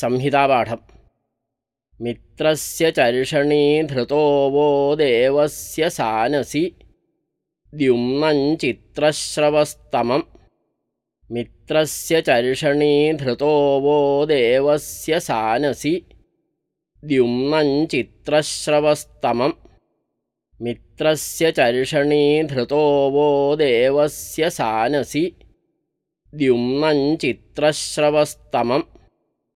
संहितापाठम्। मित्रस्य चर्षणी धृतो वो देवस्य सानसि द्युम्मञ्चित्रश्रवस्तमं मित्रस्य चर्षणी धृतो वो देवस्य सानसि द्युम्मञ्चित्रश्रवस्तमं मित्रस्य चर्षणी धृतो वो देवस्य सानसि द्युम्मञ्चित्रश्रवस्तमम्